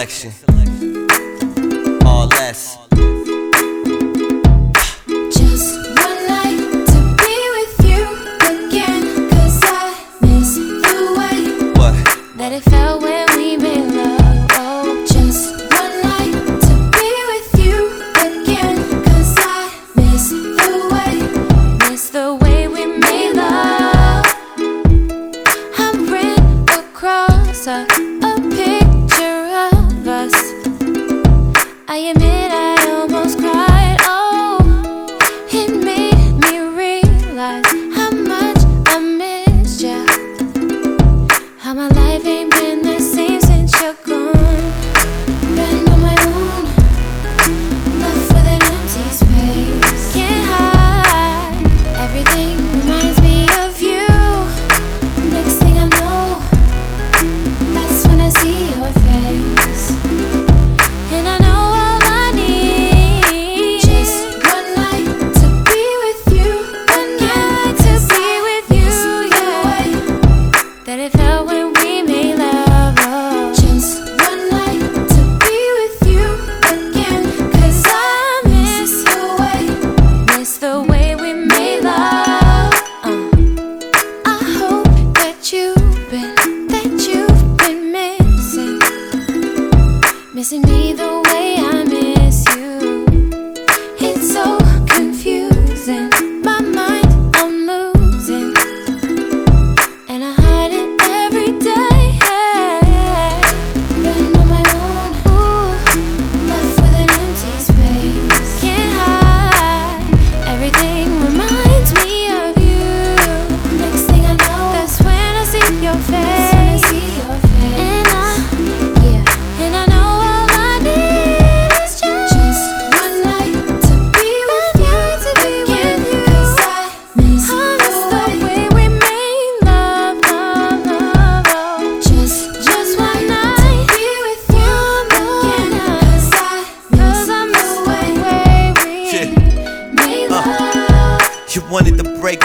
selection. All less. Just one night to be with you again. 'Cause I miss the What? that it felt when we made love. Oh, just one night to be with you again. 'Cause I miss the way, miss the way we made love. I ran across my life ain't been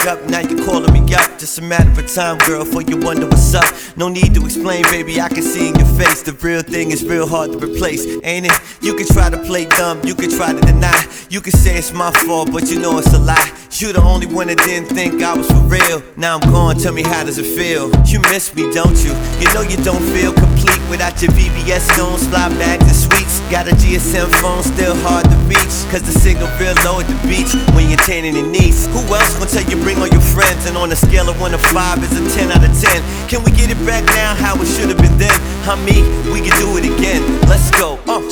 up, now you're calling me up. Just a matter of time, girl, for you wonder what's up. No need to explain, baby, I can see in your face. The real thing is real hard to replace, ain't it? You can try to play dumb, you can try to deny. You can say it's my fault, but you know it's a lie. You the only one that didn't think I was for real. Now I'm gone, tell me how does it feel? You miss me, don't you? You know you don't feel complete without your VVS stones, slide back and sweets. Got a GSM phone, still hard to reach. Cause the signal real low at the beach when you're tanning your knees. Who else gonna tell you bring all your friends? And on a scale of 1 to 5 is a 10 out of 10. Can we get it back now how it should have been then? I mean, we can do it again. Let's go. Uh.